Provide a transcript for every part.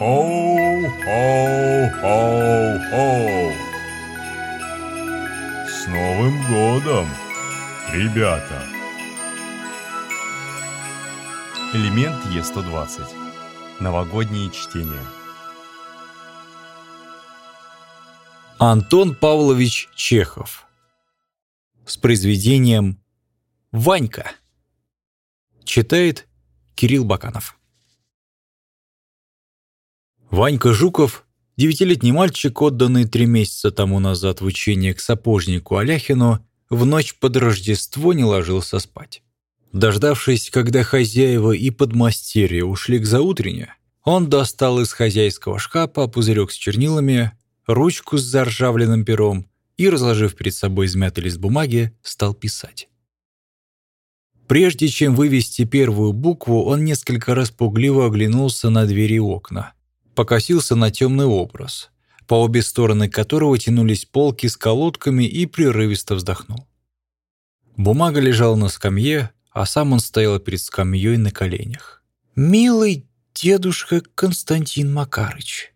Хоу-хоу-хоу-хоу! С Новым годом, ребята! Элемент Е120. Новогодние чтения. Антон Павлович Чехов с произведением «Ванька» читает Кирилл Баканов. Ванька Жуков, девятилетний мальчик, отданный три месяца тому назад в учение к сапожнику Аляхину, в ночь под Рождество не ложился спать. Дождавшись, когда хозяева и подмастерья ушли к заутрене, он достал из хозяйского шкафа пузырек с чернилами, ручку с заржавленным пером и, разложив перед собой измятый лист бумаги, стал писать. Прежде чем вывести первую букву, он несколько раз пугливо оглянулся на двери и окна, покосился на темный образ, по обе стороны которого тянулись полки с колодками и прерывисто вздохнул. Бумага лежала на скамье, а сам он стоял перед скамьей на коленях. «Милый дедушка Константин Макарыч»,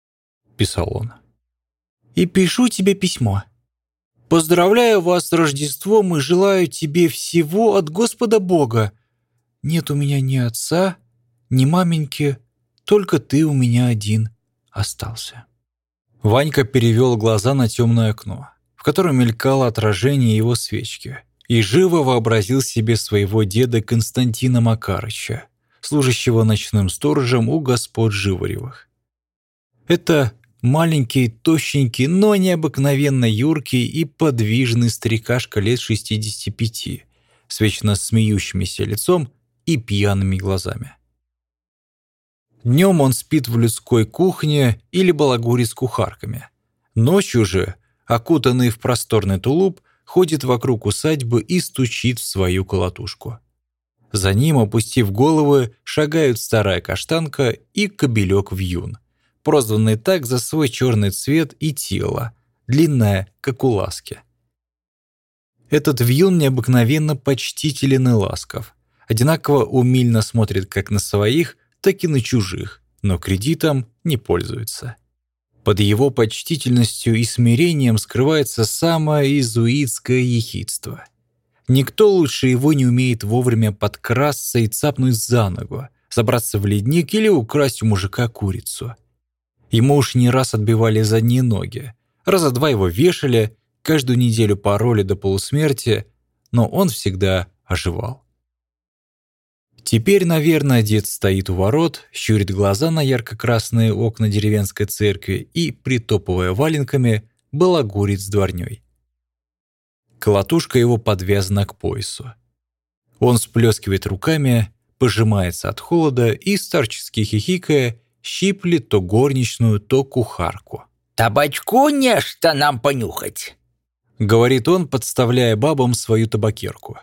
— писал он, — «и пишу тебе письмо. Поздравляю вас с Рождеством и желаю тебе всего от Господа Бога. Нет у меня ни отца, ни маменьки, только ты у меня один остался». Ванька перевел глаза на темное окно, в котором мелькало отражение его свечки — и живо вообразил себе своего деда Константина Макарыча, служащего ночным сторожем у господ Живаревых. Это маленький, тощенький, но необыкновенно юркий и подвижный старикашка лет 65, с вечно смеющимися лицом и пьяными глазами. Днем он спит в людской кухне или балагурит с кухарками. Ночью же, окутанный в просторный тулуп, ходит вокруг усадьбы и стучит в свою колотушку. За ним, опустив головы, шагают старая каштанка и кобелек вьюн, прозванный так за свой черный цвет и тело, длинное, как у ласки. Этот вьюн необыкновенно почтителен и ласков, одинаково умильно смотрит как на своих, так и на чужих, но кредитом не пользуется. Под его почтительностью и смирением скрывается самое иезуитское ехидство. Никто лучше его не умеет вовремя подкрасться и цапнуть за ногу, забраться в ледник или украсть у мужика курицу. Ему уж не раз отбивали задние ноги, раза два его вешали, каждую неделю пароли до полусмерти, но он всегда оживал. Теперь, наверное, дед стоит у ворот, щурит глаза на ярко-красные окна деревенской церкви и, притопывая валенками, балагурит с дворней. Колотушка его подвязана к поясу. Он сплескивает руками, пожимается от холода и, старчески хихикая, щиплет то горничную, то кухарку. «Табачку нечто нам понюхать!» — говорит он, подставляя бабам свою табакерку.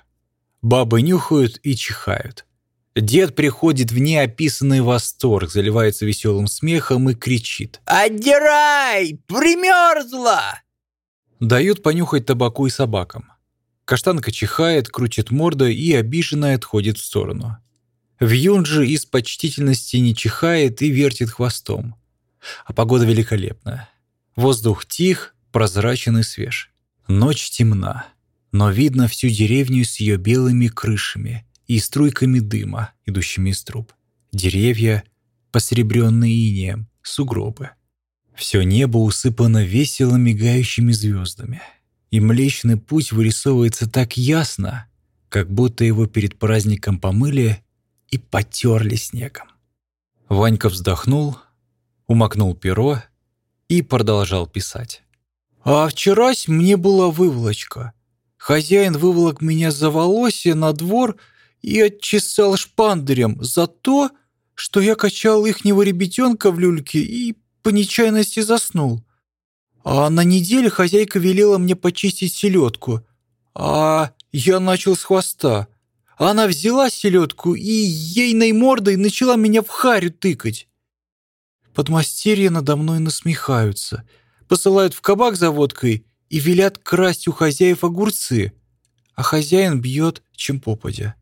Бабы нюхают и чихают. Дед приходит в неописанный восторг, заливается веселым смехом и кричит. «Отдирай! Примерзла!» Дают понюхать табаку и собакам. Каштанка чихает, крутит мордой и обиженно отходит в сторону. Вьюн же из почтительности не чихает и вертит хвостом. А погода великолепная. Воздух тих, прозрачен и свеж. Ночь темна, но видно всю деревню с ее белыми крышами — и струйками дыма, идущими из труб. Деревья, посребренные инеем, сугробы. Все небо усыпано весело мигающими звездами. И Млечный Путь вырисовывается так ясно, как будто его перед праздником помыли и потерли снегом. Ванька вздохнул, умокнул перо и продолжал писать. «А вчерась мне была выволочка. Хозяин выволок меня за волосье на двор и отчесал шпандерем за то, что я качал ихнего ребятенка в люльке и по нечаянности заснул. А на неделе хозяйка велела мне почистить селедку, а я начал с хвоста. Она взяла селедку и ейной мордой начала меня в харю тыкать. Подмастерья надо мной насмехаются, посылают в кабак за водкой и велят красть у хозяев огурцы, а хозяин бьет, чем попадя.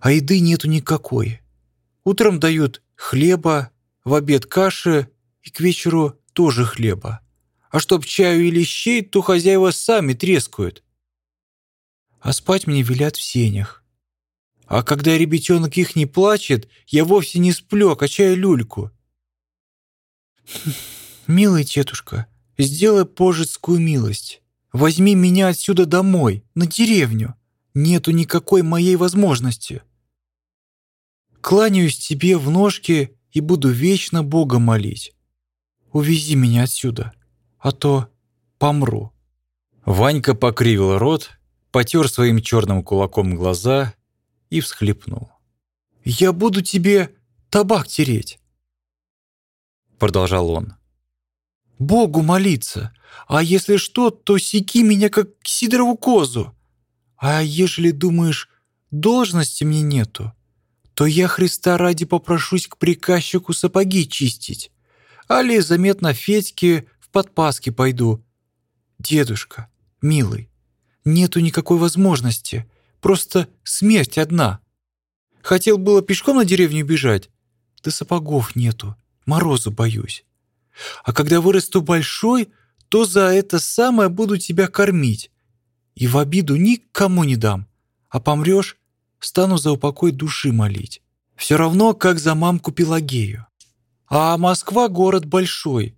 А еды нету никакой. Утром дают хлеба, в обед каши и к вечеру тоже хлеба. А чтоб чаю или щей, то хозяева сами трескают. А спать мне велят в сенях. А когда ребятенок их не плачет, я вовсе не сплю, а качаю люльку. «Милый тетушка, сделай пожитскую милость. Возьми меня отсюда домой, на деревню. Нету никакой моей возможности. Кланяюсь тебе в ножки и буду вечно Бога молить. Увези меня отсюда, а то помру». Ванька покривил рот, потер своим черным кулаком глаза и всхлипнул. «Я буду тебе табак тереть», — продолжал он. «Богу молиться, а если что, то секи меня, как Сидорову козу. А ежели думаешь, должности мне нету, то я Христа ради попрошусь к приказчику сапоги чистить. Али заметно Федьке в подпаски пойду. Дедушка, милый, нету никакой возможности, просто смерть одна. Хотел было пешком на деревню бежать, да сапогов нету, морозу боюсь. А когда вырасту большой, то за это самое буду тебя кормить. И в обиду никому не дам. А помрешь, стану за упокой души молить. Все равно, как за мамку Пелагею. А Москва — город большой.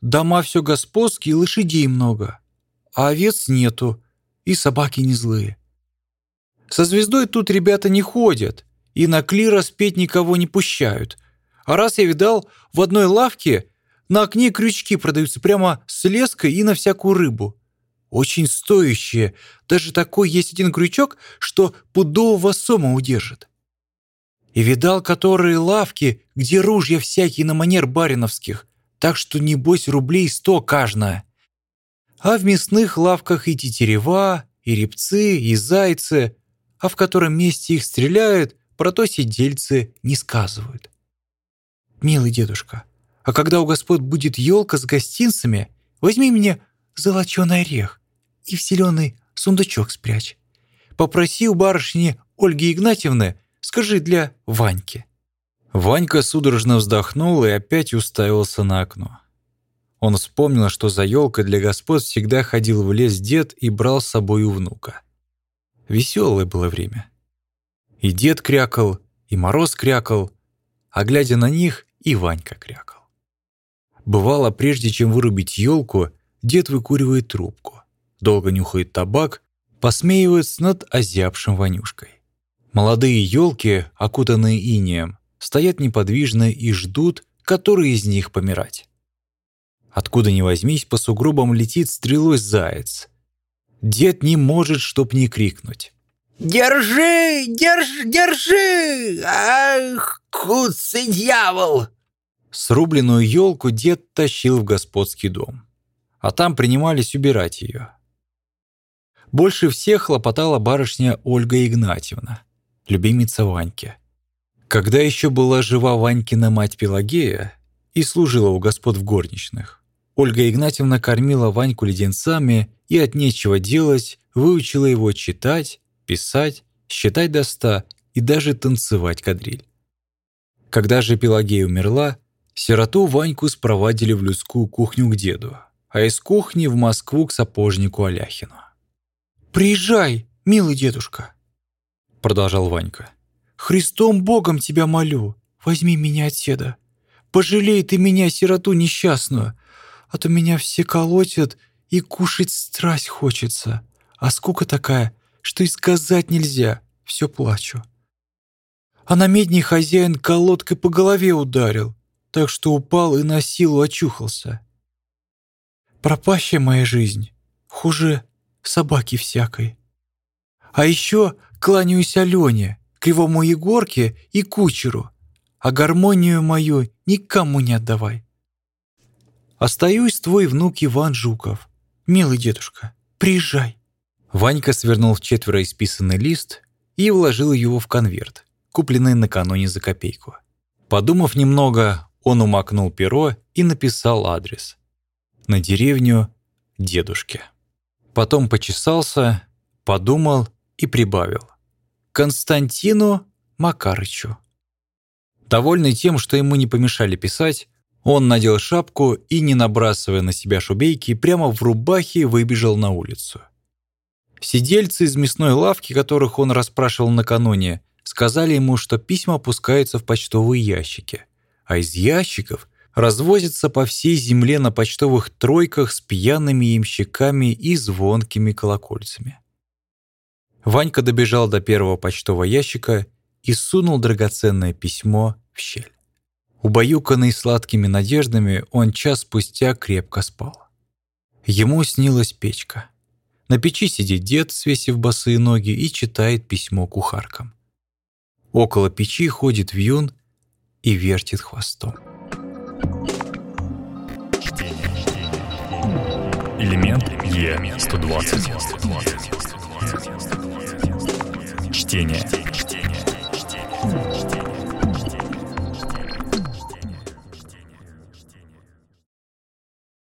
Дома все господские, лошадей много. А овец нету, и собаки не злые. Со звездой тут ребята не ходят, и на клира спеть никого не пущают. А раз я видал, в одной лавке на окне крючки продаются прямо с леской и на всякую рыбу. Очень стоящие. Даже такой есть один крючок, что пудового сома удержит. И видал которые лавки, где ружья всякие на манер бариновских, так что, небось, рублей сто каждая. А в мясных лавках и тетерева, и репцы, и зайцы, а в котором месте их стреляют, про то сидельцы не сказывают. Милый дедушка, а когда у господ будет елка с гостинцами, возьми мне золоченый орех и в зеленый сундучок спрячь. Попроси у барышни Ольги Игнатьевны, скажи для Ваньки». Ванька судорожно вздохнул и опять уставился на окно. Он вспомнил, что за елкой для господ всегда ходил в лес дед и брал с собой у внука. Веселое было время. И дед крякал, и мороз крякал, а глядя на них, и Ванька крякал. Бывало, прежде чем вырубить елку, дед выкуривает трубку, долго нюхает табак, посмеивается над озябшим Ванюшкой. Молодые елки, окутанные инеем, стоят неподвижно и ждут, который из них помирать. Откуда ни возьмись, по сугробам летит стрелой заяц. Дед не может, чтоб не крикнуть. «Держи! Держи! Держи! Ах, куцый дьявол!» Срубленную елку дед тащил в господский дом, а там принимались убирать ее. Больше всех хлопотала барышня Ольга Игнатьевна, любимица Ваньки. Когда еще была жива Ванькина мать Пелагея и служила у господ в горничных, Ольга Игнатьевна кормила Ваньку леденцами и от нечего делать выучила его читать, писать, считать до ста и даже танцевать кадриль. Когда же Пелагея умерла, Сироту Ваньку спровадили в людскую кухню к деду, а из кухни в Москву к сапожнику Аляхину. «Приезжай, милый дедушка», — продолжал Ванька. «Христом Богом тебя молю, возьми меня отседа. Пожалей ты меня, сироту несчастную, а то меня все колотят и кушать страсть хочется, а скука такая, что и сказать нельзя, все плачу. А на медне хозяин колодкой по голове ударил, так что упал и на силу очухался. Пропащая моя жизнь, хуже собаки всякой. А еще кланяюсь Алене, кривому Егорке и кучеру, а гармонию мою никому не отдавай. Остаюсь твой внук Иван Жуков. Милый дедушка, приезжай. Ванька свернул в четверо исписанный лист и вложил его в конверт, купленный накануне за копейку. Подумав немного, он умакнул перо и написал адрес. На деревню дедушки. Потом почесался, подумал и прибавил. Константину Макарычу. Довольный тем, что ему не помешали писать, он надел шапку и, не набрасывая на себя шубейки, прямо в рубахе выбежал на улицу. Сидельцы из мясной лавки, которых он расспрашивал накануне, сказали ему, что письма опускаются в почтовые ящики, а из ящиков развозятся по всей земле на почтовых тройках с пьяными ямщиками и звонкими колокольцами. Ванька добежал до первого почтового ящика и сунул драгоценное письмо в щель. Убаюканный сладкими надеждами, он час спустя крепко спал. Ему снилась печка. На печи сидит дед, свесив босые ноги, и читает письмо кухаркам. Около печи ходит вьюн и вертит хвостом. Элемент Е120. Чтение. Чтение.